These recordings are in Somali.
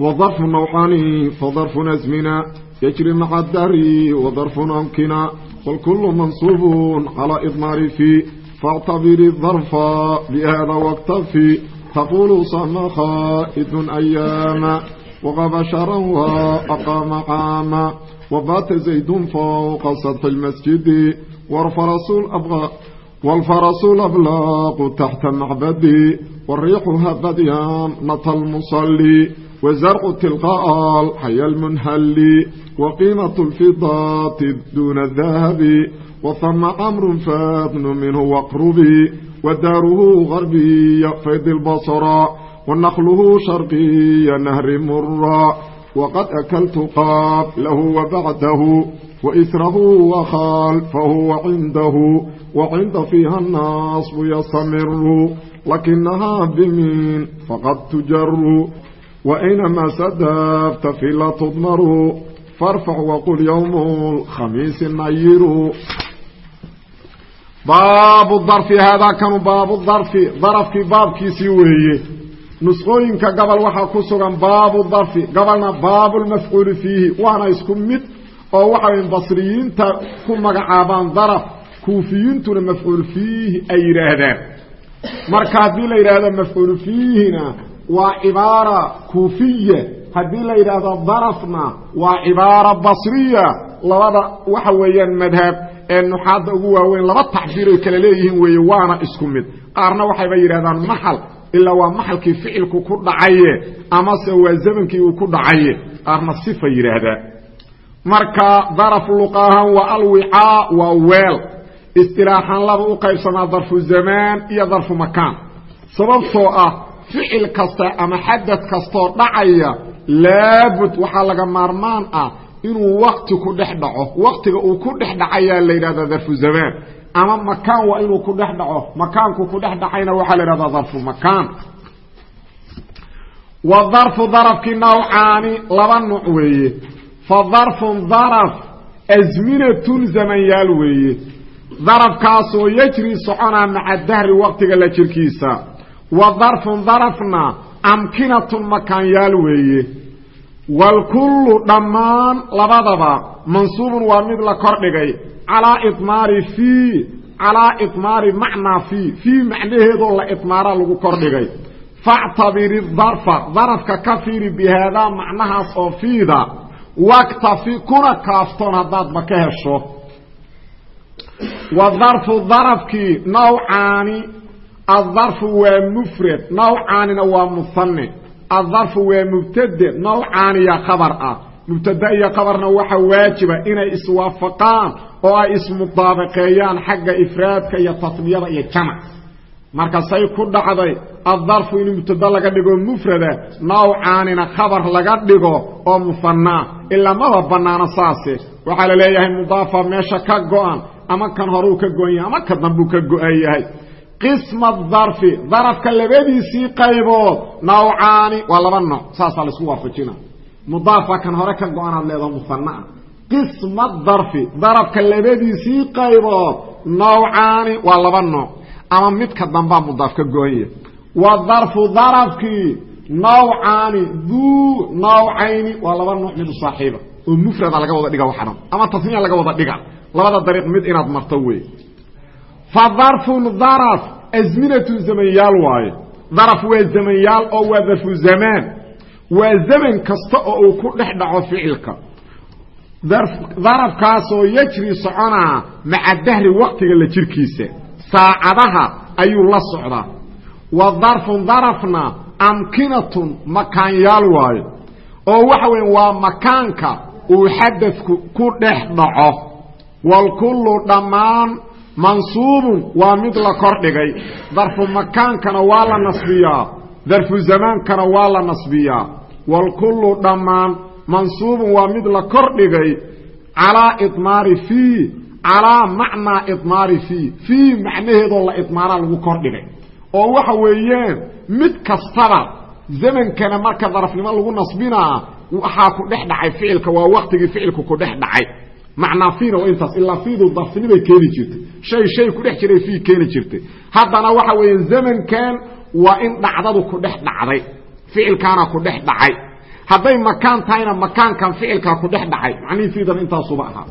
وظرف نوعان فظرف أزمنا يجري مع الدهر وظرف أمكنا والكل منصوب على إضمار في فاعتبر الظرف بهذا واكتفي تقول صم خائد أياما وغاب شرا وأقام عاما وبات زيد فوق سطح المسجد والفرس الأبغى والفرس الأبلاق تحت معبدي والريح هبديان نط المصلي wzarcu tilqaa alxaya lmunhalli waqiimatu lfidaati duuna dahabi wahama camru faadnu minhu waqrubi wadaaruhu garbiya faydi lbasra wanakluhu sharqiya nahri mura waqad akaltu qaab lahu wabacdahu waisrahu wakhaalfahu wacindahu wacinda fiiha annaasbu yastamiru lakinahaa bimin faqad tujaru wainama sadaabta fila tudmaruu farfac waqul yowmu lkhamiisi nayiru baabu darfi haadaa kanu baabu darfi darafkii baabkiisii weeye nusqooyinka gabal waxaa ku sugan baabu darfi gabalna baabulmafcuuli fiihi waana isku mid oo waxawy basriyiinta ku magacaabaan daraf kuufiyiintuna mafcuul fiihi ay yidhaahdaan marka haddii la yidhaahdo mafcuul fiihina waa cibaara kuufiya. Haddii la yidhaahdo darafna waa cibaara basriya. Labada waxa weeyaan madhab ee nuxaadda ugu waaweyn laba tacbiir ay kala leeyihiin weeye waana isku mid. Qaarna waxayba yidhahdaan maxal ilaa waa maxalkii ficilku ku dhacaye amase waa zamankii uu ku dhacaye. Qaarna sifa yidhaahdaa. Marka daraf luqahan waa alwicaa waa weel. Istilaaxan laba u qaybsamaa darfu zamaan iyo darfu makaan. Sababtoo ah ficil kasta ama xadad kastoo dhacaya laabud waxaa laga maarmaan ah inuu wakti ku dhex dhaco. Waktiga uu ku dhex dhacayaa la yidhahdaa darfu zamaan. Ama makaan waa inuu ku dhex dhaco. Makaanku ku dhex dhacayna waxaa la yidhahdaa darfu makaan. Wa darfu darafkii nawcaani laba nuuc weeye. Fa darfun daraf asminatun zamanyaal weeye. Darafkaasoo yejri soconaa maca dahri waktiga la jirkiisa wa darfun darafna amkinatun makaanyaal weeye. Waalkullu dhammaan labadaba mansuubun waa mid la kordhigay calaa imaari fii calaa imaari macnaa fii fii macnaheedoo la idmaara lagu kordhigay factabiri darfa darafka ka fiiri bihaadaa macnahaas oo fiida. Waktafi kuna kaaftoon haddaadba ka hesho. Wa darfu darafkii nawcaani addarfu waa mufrad nawcaanina waa muhane addarfu waa mubtade nawcaaniya khabar ah mubtada iyo khabarna waxa waajiba inay iswaafaqaan oo ay ismudaabaqeeyaan xagga ifraadka iyo tasniyada iyo jamac. Markasay ku dhacday addarfu in mubtada laga dhigo mufrada nawcaanina khabar laga dhigo oo muhanaa ilaa maba banaano saase. waxaa la leeyahay mudaafa meesha ka go-an ama kan horuu ka go-an yahay ama ka dambuu ka go-an yahay qisma darfi darafka labadiisii qaybood nawcaani waa laba nooc saasaa la isku waafajina. Mudaafa kan hore ka go-anaad leedaho muhanaa qisma darfi darafka labadiisii qaybood nawcaani waa laba nooc. Ama midka dambaa mudaaf ka go-an yahay wa darfu darafkii nawcaani duu nawcayni waa laba nooc mid u saaxiiba. Oo mufrada laga wada dhiga waxdhan ama fa darfun daraf asminatu zamanyaal waaye daraf waa zamanyaal oo waa darfu zamaan waa zaman kasta oo uu ku dhex dhaco ficilka. Darafkaasoo yejri soconaa maca dahri waktiga la jirkiisa. Saacadaha ayuu la socdaa. Wa darfun darafna amkinatun makaanyaal waaye oo waxa weya waa makaanka uu xadadku ku dhex dhaco. Walkullu dhammaan mansuubun waa mid la kordhigay darfu makaankana waa la nasbiyaa. Darfu zamaankana waa la nasbiyaa. Wاlkulu dhammaan mansuubun waa mid la kor dhigay. Calaa imaari fii calaa macnaa imaari fii. Fii macnaheedoo la idmaanaa lagu kor dhigay. Oo waxa weeyaan mid kastaba zamankana marka darafnimo lagu nasbinaa waxaa ku dhex dhacay ficilka waa waktigii ficilku ku dhacay macnaa fiina waa intaas ilaa fiidu darfinimay keeni jirtay. Shay shay ku dhex jiray fii keeni jirtay. Haddana waxa weeye zamankan waa in dhacdadu ku dhex dhacday. Ficilkaana ku dhex dhacay. Hadday makaan tahayna makaankan ficilkaa ku dhex dhacay. Macnihii fiidan intaasuba ahaa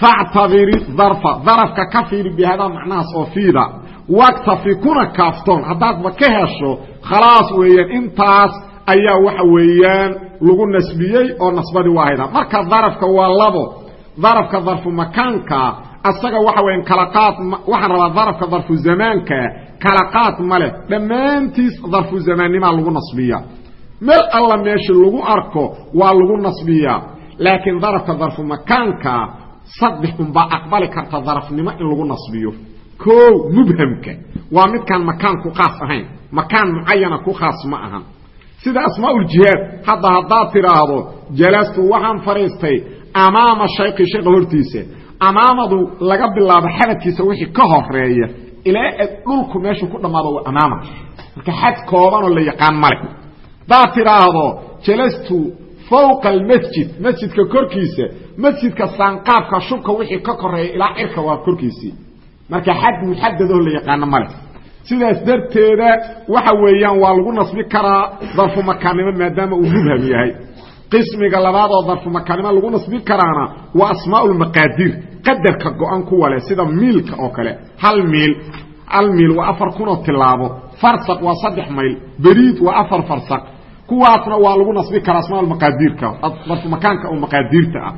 factabiri darfa. Darafka ka fiiri bihadaa macnahaas oo fiida. Waktafi kuna kaaftoon. Haddaadba ka hesho khalaas weeyaan intaas ayaa waxa weeyaan lagu nasbiyey oo nasbadii waa haydaa marka darafka waa labo. Darafka darfu makaanka asaga waxa weyan kalaqaad waxaan rabaa darafka darfu zamaanka kalaqaad ma leh. Dhammaantiis darfu zamaannimaa lagu nasbiyaa meel alla meesha lagu arko waa lagu nasbiyaa laakiin darafka darfu makaanka saddex unbaa aqbali karta darafnimo in lagu nasbiyo. Koow mubhamka. Waa midkaan makaan ku khaas ahayn. Makaan mucayana ku khaas ma ahan sida asmaauljihaad hadda haddaad tidhaahdo jalastu waxaan fadhiistay amaama shayki shayqa hortiisa amaamadu laga bilaabo xabadkiisa wixii ka horreeya ilaa dhulku meeshu ku dhammaado waa amaama. Marka xad koobanoo la yaqaan male. Haddaad tidhaahdo jalastu fawqa almasjid masjidka korkiisa masjidka saanqaabka shubka wixii ka koreeya ilaa cirka waa korkiisii. Marka xad muxadadoo la yaqaano male sidaas darteeda waxa weeyaan waa lagu nasbi karaa darfu makaannimo maadaama uu mubham yahay. Qismiga labaad oo darfu makaannimo lagu nasbi karaana waa asmaa qadarka go-an kuwa leh sida miilka oo kale. Hal miil hal waa afar kunoo tilaabo farsaq waa saddex mayl beriid waa afar farsaq. Kuwaasna waa lagu nasbi karaa asmaa darfu makaanka oo maqaadiirta ah.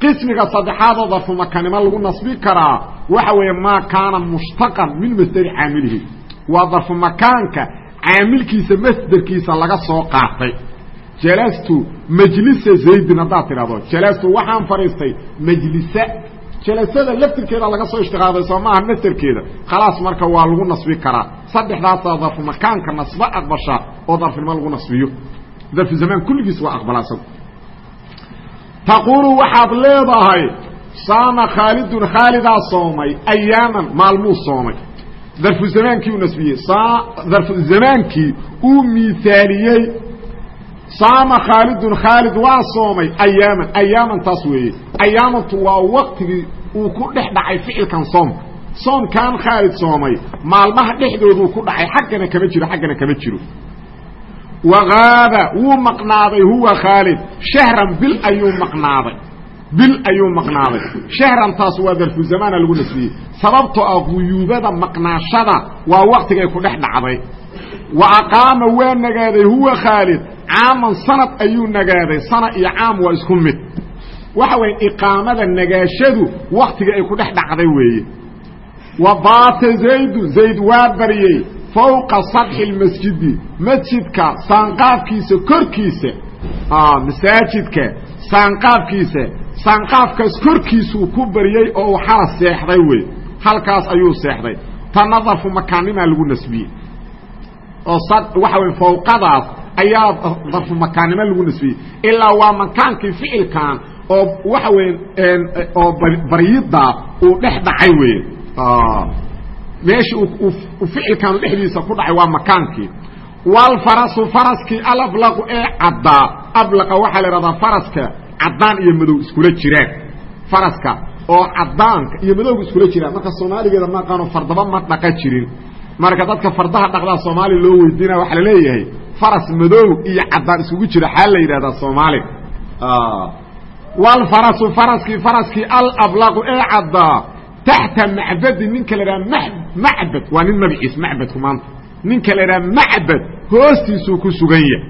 Qismiga saddexaadoo darfu makaannimo lagu nasbi karaa waxa weeye maa kaana mushtaqan min masderi caamilihi waa darfu makaanka caamilkiisa masderkiisa laga soo qaatay. Jalastu majlisa zaydin haddaad tidhahdo jalastu waxaan fadhiistay majlisa jalasada laftirkeeda laga soo ishtiqaaday soo maaha masderkeeda. Khalaas marka waa lagu nasbi karaa. Saddexdaasaa darfu makaanka nasbo aqbasha oo darfinimo lagu nasbiyo. Darfu zamaan kulligiis waa aqbalaasan. Taquulu waxaad leedahay saama khaalidun khaalidaa soomay ayaaman maalmuu soomay darfu zamaankii uu nasbiyey darfu zamaankii uu miaaliyey saama khaalidun khaalid waa soomay ayaaman ayaaman taas weeye ayaamantu waa waktigii uu ku dhex dhacay ficilkan soomka soomkan khaalid soomay maalmaha dhexdooduu ku dhacay xaggana kama jiro xaggana kama jiro wagaaba wuu maqnaaday huwa khaalid shahran bil ayuu maqnaaday bil ayuu maqnaaday. Shahrantaas waa darfu zamaana lagu nasbiyey. Sababtoo ah quyuubada maqnaashada waa waktigay ku dhex dhacday. Wa aqaama waa nagaaday huwa khaalid. Caaman sanad ayuu nagaaday sana iyo caam waa isku mid. Waxa weeye iqaamada nagaashadu waktiga ay ku dhex dhacday weeye. Wa baata zaydu zayd waa baryey fawqa sadxi lmasjidi masjidka saanqaafkiisa korkiisa masaajidka saanqaafkiisa saanqaafkaas korkiisuu ku baryey oo uu xala seexday wey. Halkaas ayuu seexday. Tanna darfu makaanimaa lagu nasbiyey. Oo waxa wey fawqadaas ayaa darfu makaannimo lagu nasbiyey. Ilaa waa makaankii ficilkan oo waxa weye oo baryidda uu dhex dhacay wey. Meeshii ficilkan dhexdiisa ku dhacay waa makaankii walfarasu faraskii alablaqu ee caddaa ablaqa waxaa la ihahdaa faraska caddaan iyo madow iskula jiraan faraska oo caddaanka iyo madowga iskula jiraan. Marka soomaaligeeda maaqaano fardaba ma dhaqa jirin. Marka dadka fardaha dhaqdaa soomaaliya loo weydiinaya waxaa la leeyahay faras madow iyo caddaan isugu jira. Xaa la yidhahdaa soomaaliga walfarasu faraskii faraskii alablaqu ee caddaa taxta macbadi ninka la idhaha macbad. Waa nin magaciis macbadku maanta ninka la idhaha macbad hoostiisuu ku sugan yahay.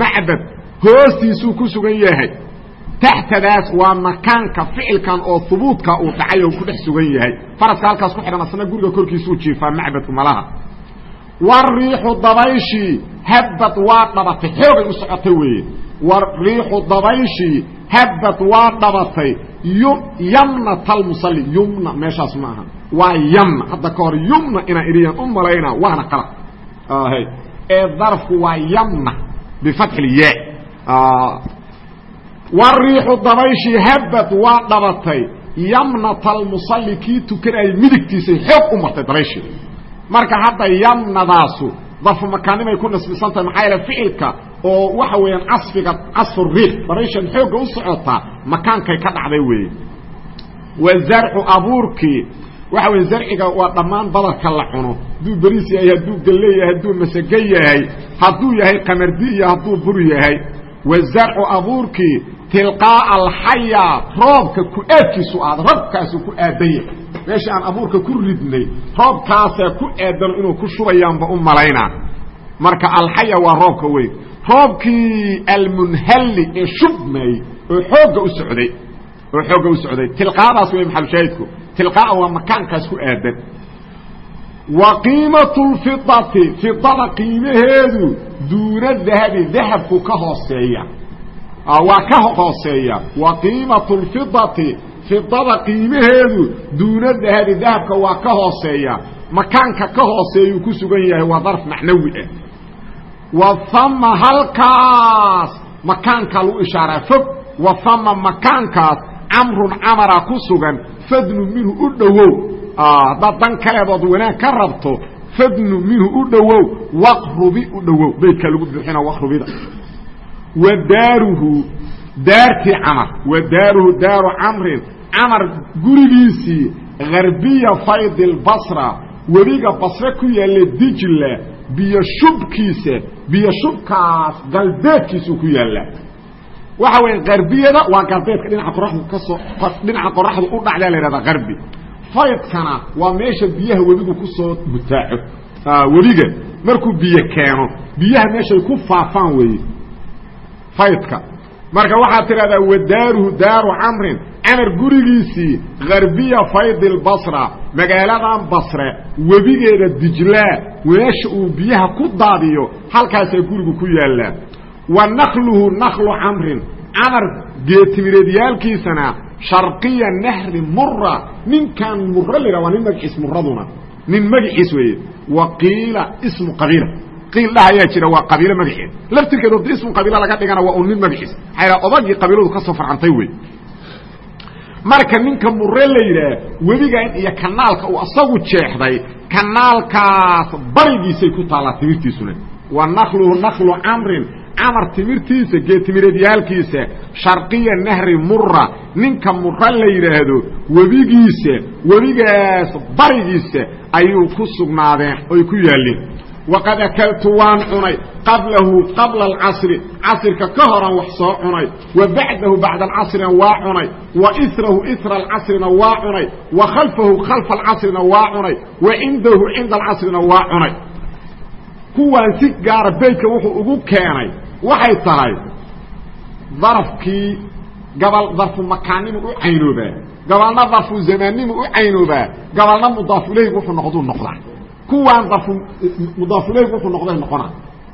Macbad hoostiisuu ku sugan yahay. Taxtadaas waa makaanka ficilkan oo hubuudka uu dhacay oo ku dhex sugan yahay. Faraska halkaas ku xidhan asna guriga korkiisuu jiifaa macbadku malaha wariixu dabayshii habbad waa dhabatay xoogay u socotay weeye. Wariixu dabayshii habbad waa dhabatay yamnata almusalli yumna meeshaas ma aha. Waa yamna. Hadda ka hor yumna inaan idhiyan u malaynaa waana qalaq ee darfku waa yamna bifatxi lyaa wariixu dabayshii habad waa dhabatay. Yamnata almusalli kii tukanayay midigtiisay xoog u martay dabayshii marka hadda yamnadaasu darfu makaanimay ku nasbisan tahay maxaa yaele ficilka oo waxa weeyaan casfiga casfu riix dabayshan xoogga u socotaa makaankay ka dhacday weeye. Wa zarcu abuurkii waxa weye zarciga waa dhammaan badarka la cuno. Hadduu beriis yahay hadduu galle yahay hadduu masage yahay hadduu yahay qamardi iyo hadduu bur yahay wa zarcu abuurkii tilqaa'a alxaya roobka ku-aadkiisu aada roobkaasu ku aadan yahay meesha aan abuurka ku ridnay roobkaasaa ku aadano inuu ku shubayaanba u malaynaa. Marka alxaya waa roobka weyn roobkii almunhalli ee shubmayey oo xoogga u socday oo xoogga u socday. Tilqaadaas wey maxalushaahidku tilqaa'a waa makaankaas ku aadan. Wa qiimatu lfidati fidada qiimaheedu duuna dahabi dahabku ka hooseeya. Waa ka hooseeya. Wa qiimatu lfidati fidada qiimaheedu duuna dahabi dahabka waa ka hooseeya. Makaanka ka hooseeyuu ku sugan yahay waa darf macnawi ah wa hama halkaas. Makaankaa lagu ishaaraa fog. Wa hama makaankaas camrun camara ku sugan. Fadnu minhu u dhowow. Haddaad dan kaleedood wanaag ka rabto fadnu minhu u dhowow. Waqrubi u dhowow. Beydkaa lagu buuxina waqrubida. Wa daaruhu daartii camar. Wa daaruhu daaru camrin. Camar gurigiisii harbiya faydi lbasra webiga basre ku yaalla dijla biyo shubkiisa biyo shubkaas galbeedkiisuu ku yaallaa waxa weya harbiyada waa galbeedka dhinaca qoraxdu ka soo dhinaca qoraxdu u dhacdaa la yhahdaa harbi faydkana waa meesha biyaha webigu ku soo butaaco webiga markuu biyo keeno biyaha meeshay ku faafaan weeye faydka marka waxaad tidhahdaa wadaaruhu daaru camrin camar gurigiisii harbiya faydi lbasra magaaladan basre webigeeda dijlaa meesha uu biyaha ku daadiyo halkaasaa gurigu ku yaallaa wa nakluhu naklu camrin camar geetimireedyaalkiisana sharqiya nahri mura ninkan muro la yidhah waa nin magaciis muraduna nin magaciis weeye. Wa qiila ismu qabiila qiil dhahayaa jira waa qabiilo magaceed laftirkeed haddii ismu qabiila laga dhigana waa un nin magaciis maxaa odagii qabiiladu ka soo farcantay wey. Marka ninka mure la yidhaah webigan iyo kanaalka uu asagu jeexday kanaalkaas barigiisay ku taallaa timirtiisuna wa nakluhu naklu camrin camar timirtiisa geetimireedyaalkiisa sharqiya nahri mura ninka mura la yidhaahdo webigiisa webigaas barigiisa ayuu ku sugnaadeen oy ku yaalleen waqad akaltu waan cunay qablahu qabla alcasri casrka ka horan wax soo cunay wa bacdahu bacda alcasrina waa cunay wa irahu ira alcasrina waa cunay wa khalfahu khalfa alcasrina waa cunay wa cindahu cinda alcasrina waa cunay kuwaan si gaara beydka wuxuu ugu keenay waxay tahay darafkii gabal darfu makaanimu u caynoobaa gabalna darfu zamaanimu u caynoobaa kuwaan darfu mudaafuleyg wuxuu noqday noqona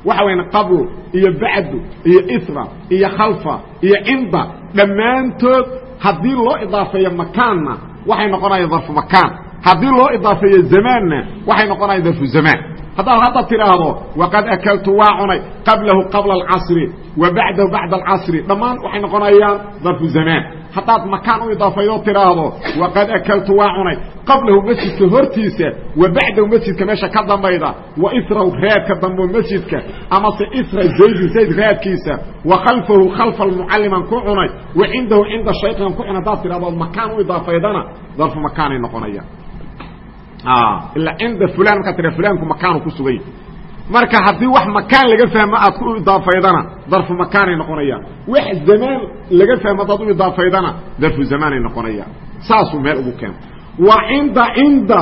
waxa weya qabl iyo bacdu iyo ira iyo khalfa iyo cinda dhammaantood haddii loo idaafeeyo makaanna waxay noqonayaan darfu makaan. Haddii loo idaafeeyo zamaanna waxay noqonayaan darfu zamaan. Haddaad hadda tidhaahdo waqad akaltu waa cunay qablahu qabla alcasri wa bacdahu bacda alcasri dhammaan waxay noqonayaan darfu zamaan haddaad makaan u idaafaydo tidhaahdo waqad akaltu waa cunay. Qablahu masjidka hortiisa wa bacdahu masjidka meesha ka dambayda wa israhu raadka dambo masjidka. Amase isra zaydin zayd raadkiisa wa khalfahu khalfa almucalliman ku cunay wa cindahu cinda shaykan ku cunay. Haddaad tidhahdo makaan u idaafaydana darfu makaanay noqonayaan. Ilaa cinda fulan markaa tira fulaanku makaanu ku sugay marka haddii wax makaan laga fahmo aad ku idaafaydana darfu makaanay noqonayaan. Wax zamaan laga fahmo haddaad u idaafaydana darfu zamaanay noqonayaan. Saasuu meel ugu keena wa cinda cinda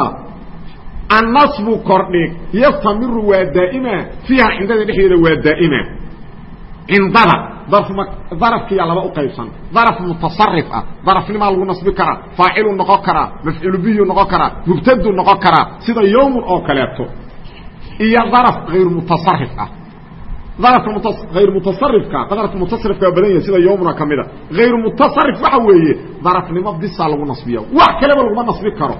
annasbu kordhig yastamiru waa daa'ima fiiha cindada dhexdeeda waa daa'ima. Cindada darafkiyaa laba u qaybsan. Daraf mutasarif ah darafnimaa lagu nasbi karaa faaciluu noqon karaa mafcuulu bihiyuu noqon karaa mubtaduu noqon karaa sida yowmun oo kaleeto iyo daraf hayr mutasarif ah. Darafka hayr mutasarifka darafka mutasarifka badan yahay sida yowmuna ka mida hayru mutasarif waxa weeye darafnimo bisaa lagu nasbiya wax kaleba laguma nasbi karo.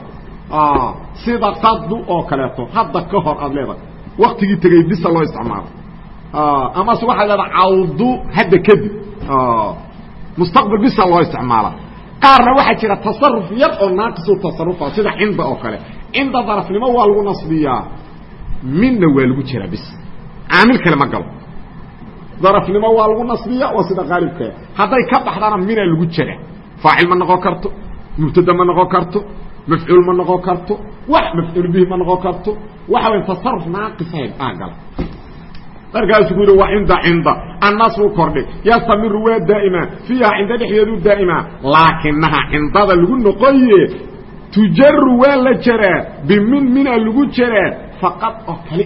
Sida qadu oo kaleeto hadda ka hor aad leedahay. Waktigii tegey bisa loo isticmaalo. Amase waxaa leedaha cawdu hadda kadib. Mustaqbal bisa loo isticmaala. Qaarna waxaa jira tasaruf yar oo naaqisu tasarufa sida cinda oo kale. Cinda darafnimo waa lagu nasbiyaa minna waa lagu jiraa bis. Caamil kale ma galo. Darafnimo waa lagu nasbiya waa sida qaalibkaa hadday ka baxdana mina lagu jira. Faacil ma noqon karto. Mubtada ma noqon karto. Mafcuul ma noqon karto. Wax mafcuul bihi ma noqon karto. Waxa way tasaruf naaqisayn aa gala markaasuu yidhi waa cinda cinda. Annasbu kordhig yastamiru waa daa'ima. Fiiha cinda dhexdeedu daa'ima. Laakinaha cindada lagu noqoye. Tujaru waa la jaraa. Bimin mina lagu jaraa faqad oo kali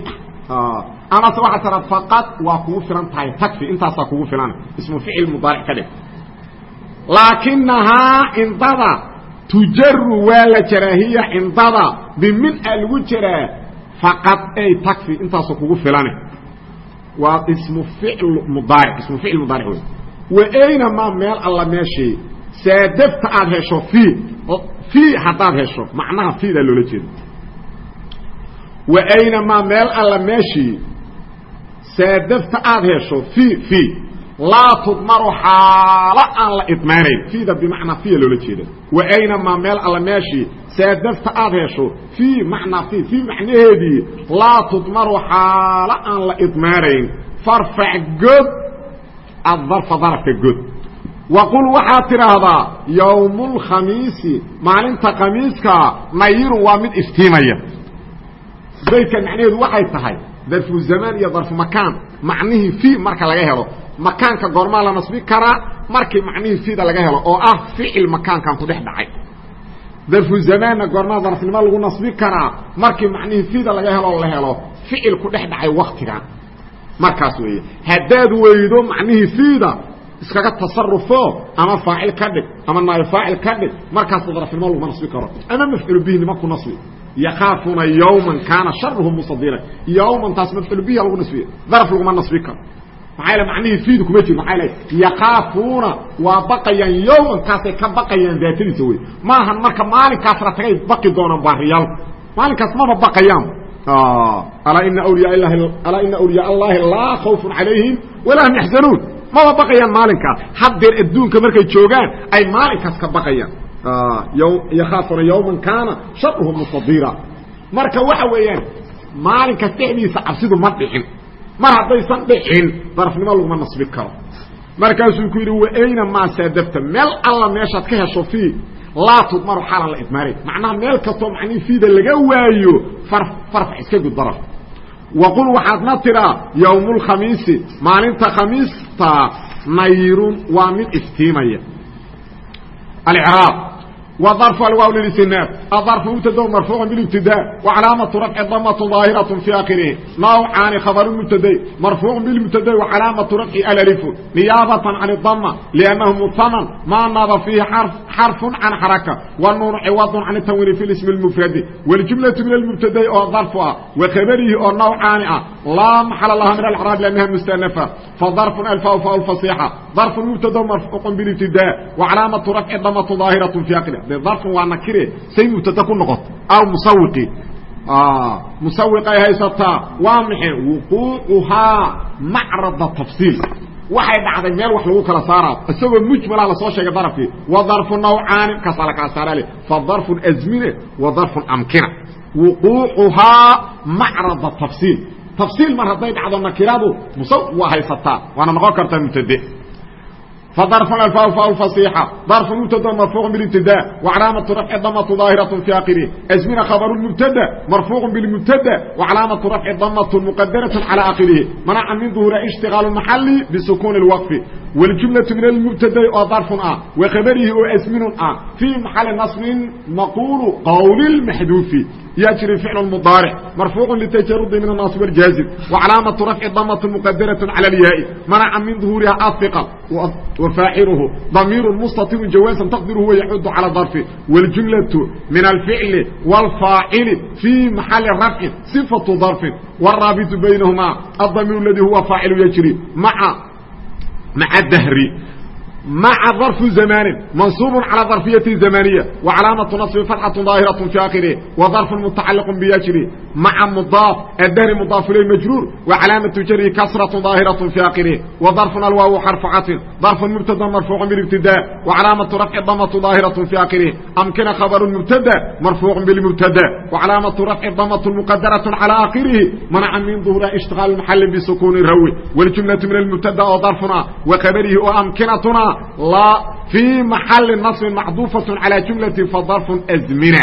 ah. Amase waxaa tara faqad waa kugu filan tahay takfi intaasaa kugu filan. Ismu ficil mudaaric ka dhig. Laakinahaa cindada tujaru waa la jaraa hiya cindada bimin a lagu jaraa faqad ay takfi intaasoo kugu filane waa ismu ficl mudaaric ismu ficil mudaaric wey wa aynamaa meel alla meeshii saadafta aad hesho fii fii haddaad hesho macnaha fiidaa loola jeeda wa aynamaa meel alla meeshii saadafta aad hesho fii fii laa tudmaru xaalo aan la idmaynayn fiida bimacnaa fiya loola jeeda wa aynamaa meel alla meeshii saadafta aad hesho fii macnaa fii fii macnaheedii laa tudmaru xaalo aan la idmaanayn farfac god addarfa darafka god waqul waxaad tidhaahdaa yowmulkhamiisi maalinta khamiiska nayirun waa mid iftiimaya baydkan macnaheedu waxay tahay darfu zamaan iyo darfu makaan. Macnihii fii marka laga helo. Makaanka goormaa la nasbi karaa markii macnihii fiida laga helo oo ah ficil makaankan ku dhex dhacay. Darfu zamaanna goormaa darfnimo lagu nasbi karaa markii macnihii fiida laga helo la helo ficil ku dhex dhacay waktigan markaas weeye haddaad weydo macnihii fiida iskaga tasarufo ama faacil ka dhig ama naayo faacil ka dhig markaasba darafnimo laguma nasbi karo. Ama mafcuul bihi nima ku nasbi yakaafuuna yawman kaana sharuhu musadira yawman taas mafcuul bihi lagu nasbiya daraf laguma nasbi karo maxaa yaele macnihii fiidu kuma jiro maxaa yaele yakaafuuna waa baqayaan yawman kaasay ka baqayaan daatadiisa wey maahan marka maalinkaasna tagay baqi doonaan baariyaalku maalinkaas maba baqayaan alaa ina awliyaa allahi laa khawfun calayhim walaa hum yaxzanuun maba baqayaan maalinkaas haddeer adduunka markay joogaan ay maalinkaas ka baqayaan yakaafuuna yawman kaana sharuhu mustadira marka waxa weeyaan maalinkaas dhexdiisa cabsidu ma dhicin. Mar haddaysan dhicin darafnimo laguma nasbi karo. Markaasuu ku yidhi waayna maa saadafta meel alla meeshaad ka hesho fii? Laa tudmaru xaalan la idmaaray macnaha meel kastoo macnihi fiida laga waayo far farfax iska gud daraf waqul waxaadna tidhaa yowmulkhamiisi maalinta khamiista nayrun waa mid iftiimaya. Alcraab وضرف الواو للاستئناف الظرف مبتدا مرفوع بالابتداء وعلامة رفع ضمة ظاهرة في آخره نوعان خبر المبتدا مرفوع بالمبتدا وعلامة رفع الألف نيابة عن الضمة لأنه مثنى ما نض فيه حرف حرف عن حركة والنون عوض عن التنوين في الاسم المفرد والجملة من المبتدا أو ظرفها وخبره أو نوعان لا محل لها من الإعراب لأنها مستأنفة فظرف الفاء فاء الفصيحة ظرف المبتدا مرفوع بالابتداء وعلامة رفع ضمة ظاهرة في آخره de darfun waa nakire say mubtada ku noqoto aw musawiqi ah, musawiqay haysataa waa maxe wuquucuhaa macrada tafsiil. Waxay dhacday meel wax lagu kala saaraao isagoo mujmalaha la soo sheegay darafkii wa darfu nawcaani kaas ala saaraale fa darfun azmine wa darfun amkina. Wuquucuhaa macrada tafsiil. Tafsiil mar hadday dhacdo nakiradu musaw waa haysataa waana noqon kartaa mubtade فضرف الفاء فاء الفصيحة ظرف مبتدا مرفوع بالابتداء وعلامة رفع ضمة ظاهرة في آخره أزمن خبر المبتدا مرفوع بالمبتدا وعلامة رفع ضمة مقدرة على آخره منع من ظهور اشتغال المحل بسكون الوقف والجملة من المبتدا ظرف آ وخبره أزمن آ في محل نصب نقول قول المحذوف يجري فعل المضارع مرفوع للتجرد من الناصب والجازم وعلامة رفع ضمة مقدرة على الياء منع من ظهورها الثقل وفاعله ضمير مستطير جوازا تقدر هو يعد على ظرفه والجملة من الفعل والفاعل في محل رفع صفة ظرف والرابط بينهما الضمير الذي هو فاعل يجري مع مع الدهر maca darfu zamanin mansuubun calى darfiyati zamaniya wa calaamatu naصbi fatxatu daahiraة fi akhirih wa darfu mutacaliq biyajri maca mudaaf adahri mudaaf ilay majruur wa calaamatu jari kasraة daahiraة fi akhirih wa darfun alwaaw xarfu catin darfu mubtada marfuuc biاbtida wa calaamatu rafci damatu daahiraة fi akhirih amkina khabru mubtada marfuuc bاlmubtada wa calaamatu rafci damatu muqadaraة calى akhirihi manaca min duhura ishtiqaal maxali bsukuni rawi wاljumlaةu min almubtada oo darfuna wa khabarihi oo amkinatuna في محل نصب معdوفة على جملة فضرف أزمنة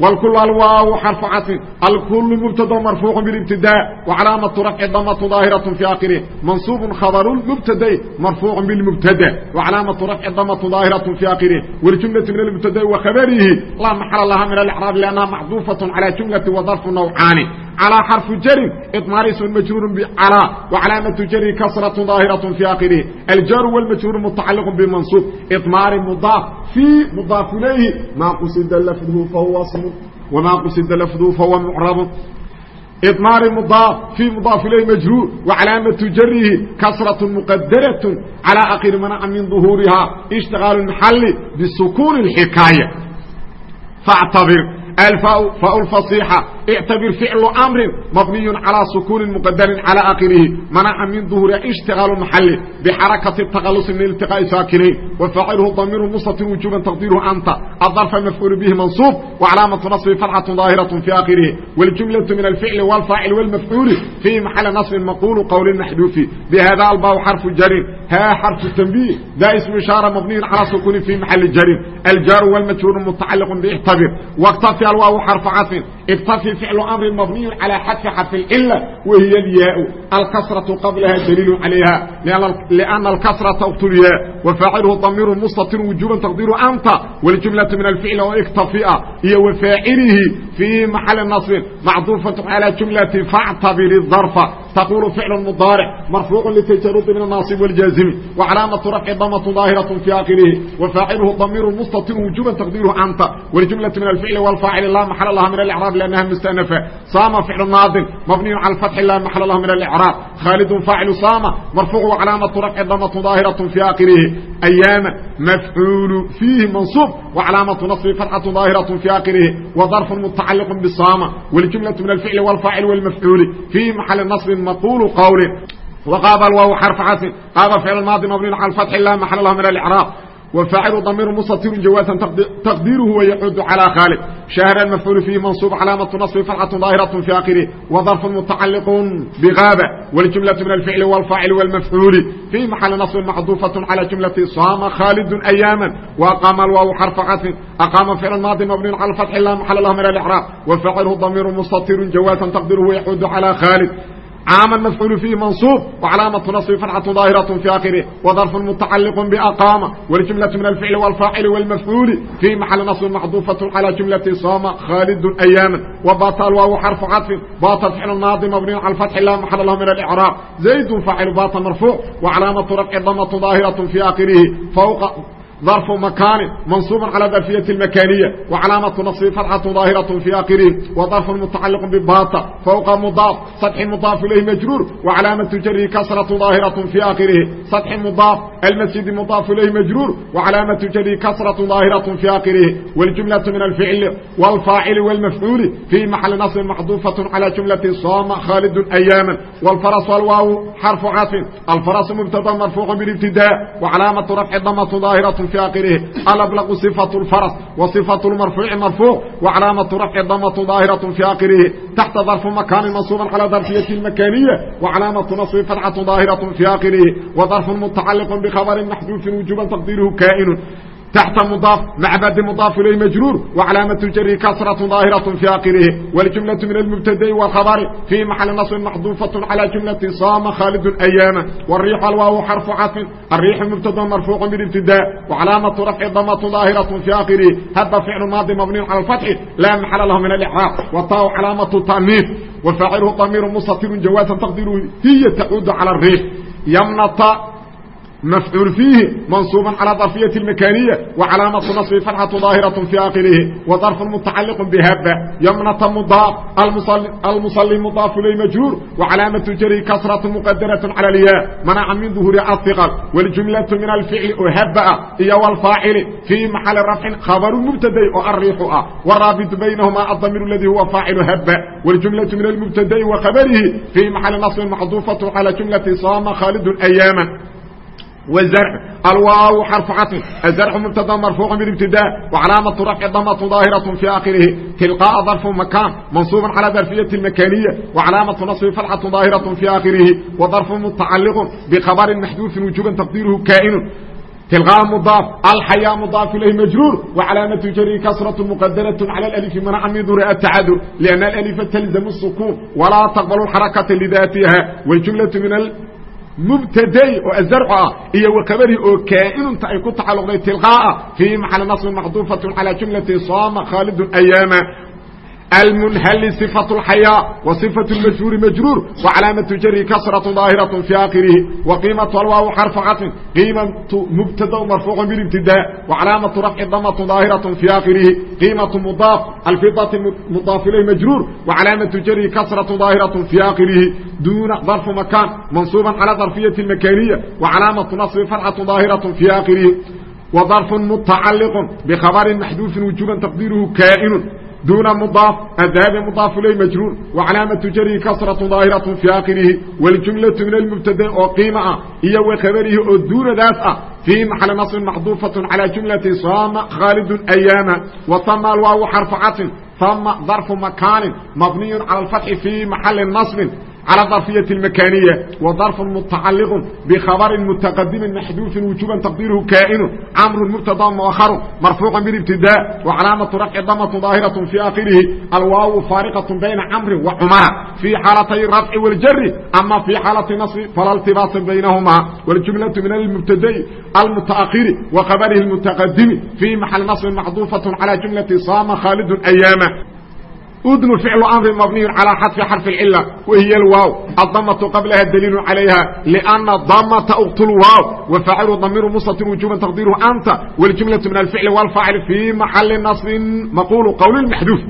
والكل الواو حرف عطف الكل مبتدا مرفوع بالابتداء وعلامة رفع ضمة ظاهرة في آخره منصوب خبر المبتدا مرفوع بالمبتدا وعلامة رفع ضمة ظاهرة في آخره والجملة من المبتدا وخبره لا محل لها من الإعراب لأنها معدوفة على جملة وظرف نوعان على حرف جر اضمار اسم مجرور بعلى وعلامة جر كسرة ظاهرة في آخره الجار والمجرور متعلق بمنصوب اضمار مضاف في مضاف إليه ما قصد لفظه فهو اسم وما قصد لفظه فهو معرب إضمار مضاف في مضاف إليه مجرور وعلامة جره كسرة مقدرة على آخر منع من ظهورها اشتغال المحل بسكون الحكاية فاعتبر الفاء فاء الفصيحة اعتبر فعل أمر مبني على سكون مقدر على آخره منع من ظهور اشتغال المحل بحركة التغلص من التقاء ساكنين وفاعله ضمير مستتر وجوبا تقديره أنت الظرف مفعول به منصوب وعلامة نصب فتحة ظاهرة في آخره والجملة من الفعل والفاعل والمفعول في محل نصب مقول قول محذوف بهذا الباء حرف جر ها حرف التنبيه ذا اسم إشارة مبني على سكون في محل جر الجار والمجرور متعلق باعتبر واقتفي الواو حرف عطف اقتفي فعل أمر مبني على حذف حرف العلة وهي الياء الكسرة قبلها دليل عليها لأن الكسرة تقتل الياء وفاعله ضمير مستتر وجوبا تقدير أنت والجملة من الفعل واكتفئ هي وفاعله في محل نصب معطوفة على جملة فاعتبر الظرف تقول فعل مضارع مرفوع لتجرد من الناصب والجازم وعلامة رفع ضمة ظاهرة في آخره وفاعله ضمير مستتر وجوبا تقديره أنت والجملة من الفعل والفاعل لا محل لها من الإعراب لأنها مستأنفة صام فعل ماض مبني على الفتح لا محل لها من الإعراب خالد فاعل صام مرفوع وعلامة رفع ضمة ظاهرة في آخره أيام مفعول فيه منصوب وعلامة نصب فتحة ظاهرة في آخره وظرف متعلق بالصام والجملة من الفعل والفاعل والمفعول في محل نصب مقول قول وقاب الواو حرف عطف قاب فعل الماضي مبني على الفتح لا محل له من الإعراب وفاعل ضمير مستتر جوازا تقديره ويعود على خالد شهر المفعول فيه منصوب علامة نصب فتحة ظاهرة في آخره وظرف متعلق بغابة والجملة من الفعل والفاعل والمفعول في محل نصب محذوفة على جملة صام خالد أياما وأقام الواو حرف عطف أقام فعل الماضي مبني على الفتح لا محل له من الإعراب وفاعله ضمير مستتر جوازا تقديره ويعود على خالد عاما مفعول فيه منصوب وعلامة نصب فتحة ظاهرة في آخره وظرف متعلق بأقام والجملة من الفعل والفاعل والمفعول في محل نصب محذوفة على جملة صام خالد أياما وباطل الواو حرف عطف باطل فعل الماضي مبني على الفتح لا محل له من الإعراب زيد فاعل باطل مرفوع وعلامة رفع ضمة ظاهرة في آخره فوق ظرف مكان منصوب على ظرفية المكانية وعلامة نصب فتحة ظاهرة في آخره وظرف متعلق بباطة فوق مضاف سطح مضاف إليه مجرور وعلامة جره كسرة ظاهرة في آخره سطح مضاف المسجد مضاف إليه مجرور وعلامة جره كسرة ظاهرة في آخره والجملة من الفعل والفاعل والمفعول في محل نصب محذوفة على جملة صام خالد أياما والفرس والواو حرف عطف الفرس مبتدا مرفوع بالابتداء وعلامة رفع ضمة ظاهرة في آخره الأبلغ صفة الفرس وصفة المرفوع مرفوع وعلامة رفع ضمة ظاهرة في آخره تحت ظرف مكان منصوبا على ظرفية المكانية وعلامة نصب فتحة ظاهرة في آخره وظرف متعلق بخبر محذوف وجوبا تقديره كائن تحت مضاف معبد مضاف إليه مجرور وعلامة الجر كسرة ظاهرة في آخره والجملة من المبتدا والخبر في محل نصب محذوفة على جملة صام خالد أياما والريح الواو حرف عطف الريح مبتدا مرفوع بالابتداء وعلامة رفع ضمة ظاهرة في آخره هذا فعل ماضي مبني على الفتح لا محل له من الإعراب والطاء علامة التأنيث وفاعله ضمير مستتر جوازا تقديره هي تعود على الريح يمنى الطاء mafcuul fiihi mansuuba calى darfiyati اmakaniya wacalaamatu naصbi fatxatu daahiraة fi akhirihi wadarfu mutacaliq bhaba ymnata mudaaf almusali mudaafu ilay majruur wacalaamatu jari kasraة muqadaraة calى اlya manaca min duhuri ahiqal wاljumlaة min alficli oo haba iyo wاlfaacili fii maxali rafcin khabaru mubtaday oo ariixu ah wraabitu baynahuma adamir اladii huwa faacilu haba wاljumlaة min almubtadai wa khabarihi fii maxali naصbin macduufaة calى jumlati sama khaalid ayaama wzrc alwaaw xarfu caطin azarxu mubtada marfuucu bاbtida wcalaamaةu rafci damatu daahiraة fi akhirihi tilqاءa darfu makan mansuuba calى darfiyati اmakaniya wcalaamaةu naصbi fatxaةu daahiraة fi akhirihi wadarfu mutacaliq bkhabrin maxduufin wujuban taqdiiruhu kaa'inu tilqاء mdaaf alxayaa mdaaf ilayh majruur wcalaamaةu jari kasraة mqadaraة calى اأlfi manaca min duri aلtacadur لأn اأlfa tlzm الskuun walaa tqbl xarakata lidatiha wاljumlaة min mubtadey oo azarcu ah iyo wakabari oo kaa'inunta ay ku tacaluqday tilqaa'a fii maxali nasbin macduufatun calaa jumlatin sooma khaalidun ayaama almunhali صifaة اxayaa wa صifaة اmajhuuri majruur wacalaamaةu jari kasraة daahiraة fi akhirihi waqiimatu alwaaw xarfa caطin qiimatu mubtada marfuuq bاbtida wacalaamaةu rafci damaة daahiraة fi akhirihi qiimatu mudaaf alfidati mudaaf ilayh majruur wacalaamaةu jari kasraة daahiraة fi akhirihi duna ظarfu makan mansuuba calى ظarfiyaةi اmakaniya wacalaamaةu naصbi fatxaة daahiraة fi akhirihi وظarف mutacaliq bkhabri maxduufi wujuba taqdiiruhu kaa'inu duna mdaaf adhabi mdaaf ilay majruur wacalaamatu jarihi kasraة daahiraة fi akhirihi wاljumlaةu min almubtada oo qiima ah iyo wakhabarihi oo duunadaas ah fii maxali naصbin macduufaة calى jumlati sama khaalidun ayaama wtama alwaaw xarfu caطin tama darfu makaanin mabniy calى اfatxi fii maxali naصbin على ظرفية المكانية وظرف متعلق بخبر متقدم محذوف وجوبا تقديره كائن عمر مبتدا مؤخر مرفوع بالابتداء وعلامة رفع ضمة ظاهرة في آخره الواو فارقة بين عمر وعمر في حالتي الرفع والجر أما في حالة نصب فلا التباس بينهما والجملة من المبتدأ المتأخر وخبره المتقدم في محل نصب معضوفة على جملة صام خالد أياما udn ficl amri mabniy calى xadfi xarfi اcila wahiy اlwaaw adamatu qablaha daliilu calayha lأna damata uqtl waaw wafaacilu damiru mustatir wujuban taqdiruhu anta wاljumlaة min alficli wاlfaacil fii maxali naصbin maqulu qowl maxduuf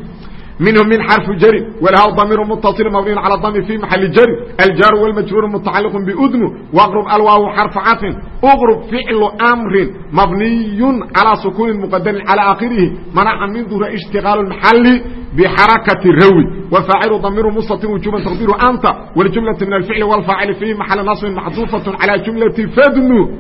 minhu min xarfu jari wlha damiir mutaصil mabniy calى dami fi maxali jari aljaaru wاlmajruur mutacaliq budnu waqrb alwaaw xarfu caطfin اqrb ficlu amri mabniy calى sukuuni mqadarin calى akhirihi manaca min dura اshtiqaal maxali بحركة الrwي وفاaعل ضمير مستر وجوبا تقدير أنت والجملة من الفعل والفاaعل في محل نصب محذوفة على جملة فdن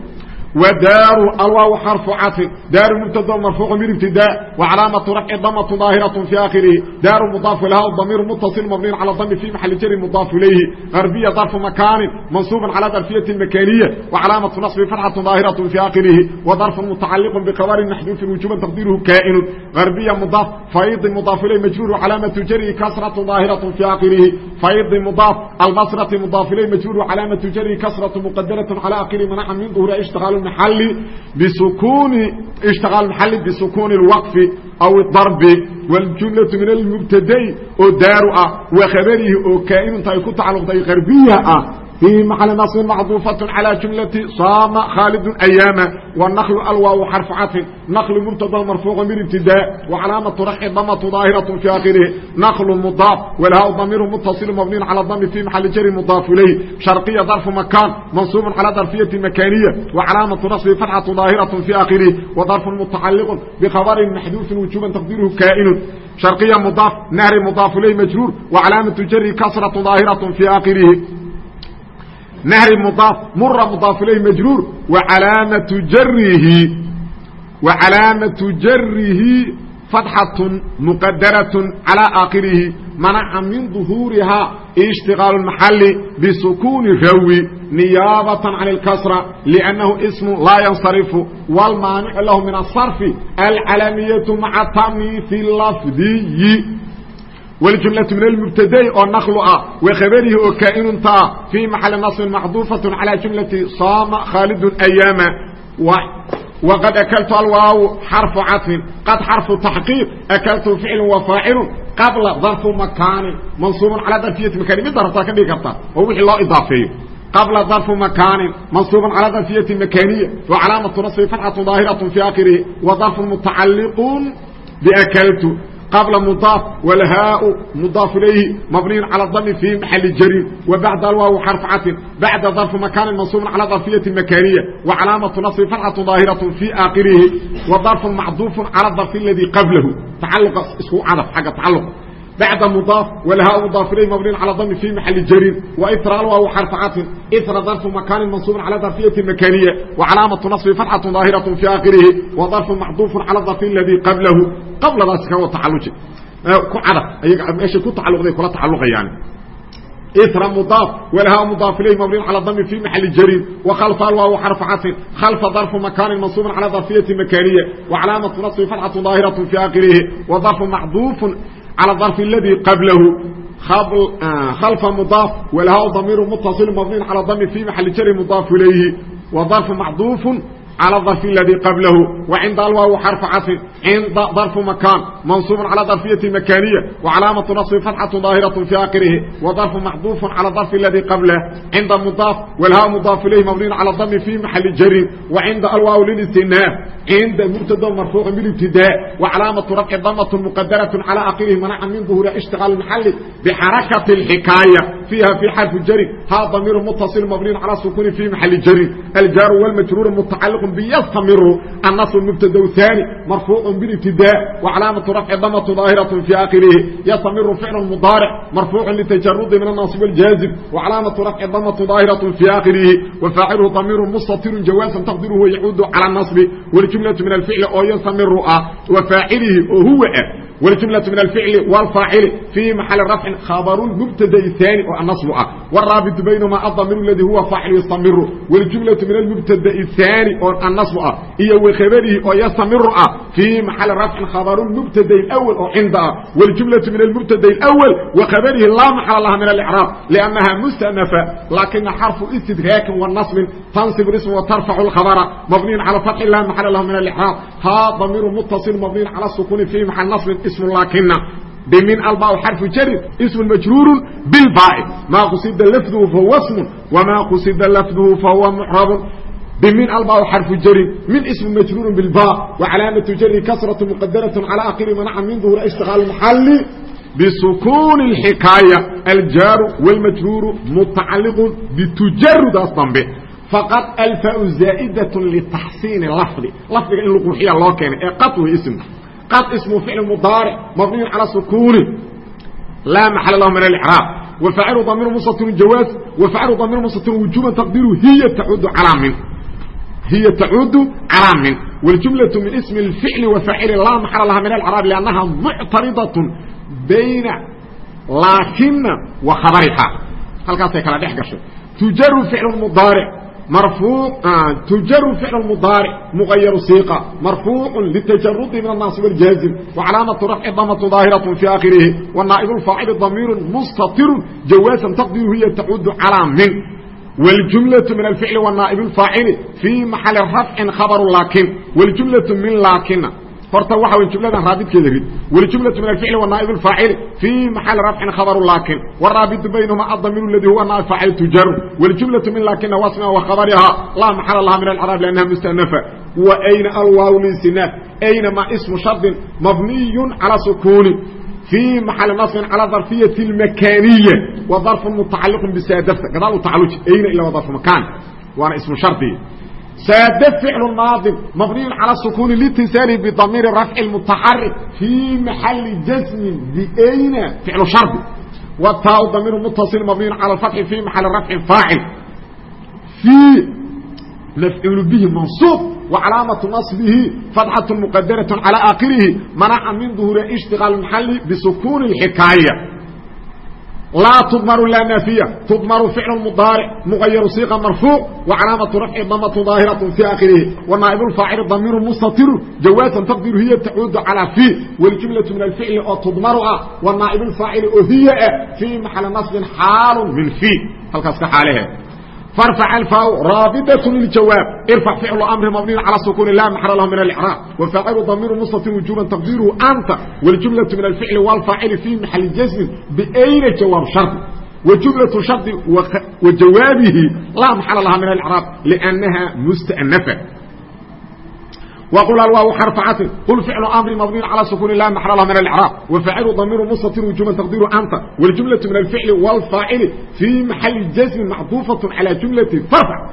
ودار الواو حرف عطف دار مبتدا مرفوع من ابتداء وعلامة رفع ضمة ظاهرة في آخره دار مضاف لها الضمير متصل مبني على الضم في محل جر مضاف إليه غربية ظرف مكان منصوب على ظرفية المكانية وعلامة نصب فتحة ظاهرة في آخره وظرف متعلق بخبر محذوف وجوبا تقديره كائن غربية مضاف فيض مضاف إليه مجرور وعلامة جره كسرة ظاهرة في آخره فيض مضاف البصرة مضاف إليه مجرور وعلامة جره كسرة مقدرة على آخره منع من ظهور اشتغال المحل بسكون اشتغال المحل بسكون الوقف أو الضرب والجملة من المبتدئ ودار وخبره وكائن تيكون تعلق دي غربية في محل نصب معطوفة على جملة صام خالد أياما والنخل الواو حرف عطف نخل مبتدا مرفوع من ابتداء وعلامة رفع ضمة ظاهرة في آخره نخل مضاف والهاء ضمير متصل مبني على الضم في محل جر مضاف إليه شرقية ظرف مكان منصوب على ظرفية مكانية وعلامة نصب فتحة ظاهرة في آخره وظرف متعلق بخبر محذوف وجوبا تقديره كائن شرقية مضاف نهر مضاف إليه مجرور وعلامة جر كسرة ظاهرة في nahri mudaaf mura mudaaf ilayh majruur wacalaamatu jarihi wa calaamatu jarihi fatxatun muqadaratun calaa aakhirihi manaca min duhuurihaa ishtiqaalu lmaxalli bisukuuni rawi niyaabatan can اlkasra liannahu ismu laa yansarifu wاlmaanicu lahu min asarfi alcalamiyatu maca tamiisi lafdiyi والجملة من المبتدئ oo نقل ah وخبره oo كائن ta في محل نصب محذوفة على جملة صام خالد أياما وقد أكلت الواو حرف عطف قد حرف تحقيق أكلت فعل وفاعل قبل ظرف مكان منصوب على ظرفية مكان مid ضرفta ka dhigi karta oo wixii loo iضاafeeyo qabla darfu makaanin mansuuban calى darfiyati makaniya wa calaamatu nasbi fatxatu daahiraة fi akhirihi wa darfu mutacaliqun bakltu qabla mudaaf wlhaau mudaaf ilayhi mabniyu calى dami fi maxali jarin wa bacda alwaaw xarf catin bacda darfu makaanin mansuubin calى darfiyati makaniya wa calaamatu nasbi fatxatu daahiraة fi aakhirihi wa darfu macduufu calى darfi اladii qablahu tacaluqa isku cadaf xagga tacaluq bacda mudaaf walhaa mudaaf ilayh mabniin calaa dami fii maxali jariir waitral waa xarfacatn itra darfu makaanin mansuubin cala darfiyati makaaniya wa calaamatu nasbi fatxatu daahiratu fii aakhirihi wa darfu maxduufun cala darfi aladii qablahu qabladaasi kaga tacalluji ku cada ayaga meeshay ku tacaluqday kula tacaluqayaan itra mudaaf walhaa mudaaf ilayh mabniin calaa dami fii maxali jariir wa khalfal waa xarfacatn khalfa darfu makaanin mansuubin calaa darfiyati makaaniya wa calaamatu nasbi fatxatu daahiratu fii aakhirihi wa darfu maxduufun macduufu على الظرف الذي قبله خلف مضاف والهاء ضمير متصل مبني على ضم في محل جر مضاف إليه وظرف معذوف على الظرف الذي قبله وعند الواو حرف عطف عند ظرف مكان منصوب على ظرفية مكانية وعلامة نصب فتحة ظاهرة في آخره وظرف محذوف على الظرف الذي قبله عند مضاف والهاء مضاف إليه مبني على الضم في محل جر وعند الواو للاستئناف عند مبتدا مرفوع بالابتداء وعلامة رفع ضمة مقدرة على آخره منع من ظهور اشتغال المحل بحركة الحكاية فيها في حرف الجر ها ضمير متصل مبني على سكون في محل جر الجار والمجرور متعلق بيستمر النص المبتدا الثاني مرفوع بالابتداء وعلامة رفع ضمة ظاهرة في آخره يستمر فعل مضارع مرفوع للتجرد من الناصب والجازم وعلامة رفع ضمة ظاهرة في آخره وفاعله ضمير مستتر جوازا تقديره يعود على النصب والجملة من الفعل أو يستمر وفاعله وهو والجملة من الفعل والفاعل في محل رفع خبر المبتدا الثاني والنصب والرابط بينما الضمير الذي هو فاعل يستمر والجملة من المبتدا الثاني والنصب هي وخبره ويستمر في محل رفع خبر المبتدا الأول وعند والجملة من المبتدا الأول وخبره لا محل لها من الإعراب لأنها مستأنفة لكن حرف استدراك والنصب تنصب الاسم وترفع الخبر مبني على فتح لا محل له من الإعراب ها ضمير متصل مبني على السكون في محل نصب اسم لكن بمن الباء حرف جر اسم مجرور بالباء ما قصد لفظه فهو اسم وما قصد لفظه فهو محرب بمن الباء حرف جر من اسم مجرور بالباء وعلامة جر كسرة مقدرة على آخر منع من ظهور اشتغال المحل بسكون الحكاية الجار والمجرور متعلق بتجرد أصلا به فقط الفاء زائدة لتحسين اللفظ لفظ إن لقوحية الله كان قطوه اسم قط اسمه فعل مضارع مبني على سكون لا محل له من الإعراب وفعل ضمير مستتر جواز وفعل ضمير مستتر وجوبا تقديره هي تعود على من هي تعود على من والجملة من اسم الفعل وفعل لا محل لها من الإعراب لأنها معترضة بين لكن وخبرها هل كانت كلا دحقش تجر فعل مضارع مرفوع آه. تجر فعل المضارع مغير سيقة مرفوع للتجرد من الناصب الجازم وعلامة رفع ضمة ظاهرة في آخره والنائب الفاعل ضمير مستطر جوازا تقديره هي تعود على من والجملة من الفعل والنائب الفاعل في محل رفع خبر لكن والجملة من لكن horta waxa weyn jumlada raabidkeeda rid wal jumlatu min al-fi'l wa na'ib al-fa'il fi mahall raf'in khabar lakin والرابط بينهما الضمير الذي هو نائب فاعل تجر والجملة من لكن واسمها وخبرها لا محل لها من الإعراب لأنها مستأنفة وأين الواو للسناف أين ما اسم شرط مبني على سكون في محل نصب على ظرفية المكانية وظرف متعلق بسادفة قضاء تعلق أين إلا وظرف مكان وانا اسم شرطي سادف فعل ماض مبني على السكون لاتصاله بضمير الرفع المتحرك في محل جزم بأين فعل شرط والتاء ضمير متصل مبني على الفتح في محل رفع فاعل في مفعول به منصوب وعلامة نصبه فتحة مقدرة على آخره منع من ظهور laa tudmanu laa naafiya tudmanu ficlu mudaaric muqayaru siiqa marfuuc wa calaamatu rafci damatu daahiratun fii akhirihi wa naa'ibufaacili damiiru mustatiru jawaasan taqdiru hiya tacuudu calaa fii waljumlatu min alficli oo tudmaru ah wa naa'ibufaacili oo hiya ah fii maxali nasbin xaalun min fii halkaas ka xaalaheed فارفع الفاء رابطة للجواب ارفع فعل أمر مبني على سكون لا محل له من الإعراب وفاعل ضمير مستتر وجوبا تقديره أنت والجملة من الفعل والفاعل في محل جزم بأين جواب شرط وجملة شرط وجوابه لا محل لها من الإعراب لأنها مستأنفة وقل الواو حرف عطف قل فعل امر مبني على سكون لا محل له من الاعراب وفاعل ضمير مستتر وجمله تقدير انت والجمله من الفعل والفاعل في محل جزم معطوفه على جمله فرفع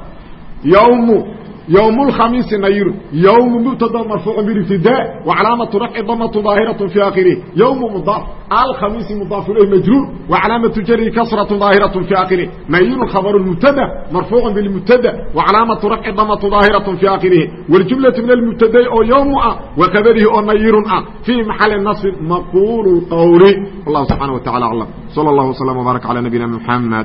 يوم يوم الخميس نير يوم مبتدا مرفوع بالابتداء وعلامه رفع ضمه ظاهره في اخره يوم مضاف الخميس مضاف اليه مجرور وعلامه جره كسره ظاهره في اخره نير خبر المبتدا مرفوع بالمبتدا وعلامه رفع ضمه ظاهره في اخره والجمله من المبتدا او يوم وخبره او نير في محل النصب مقول القول الله سبحانه وتعالى اعلم صلى الله وسلم وبارك على نبينا محمد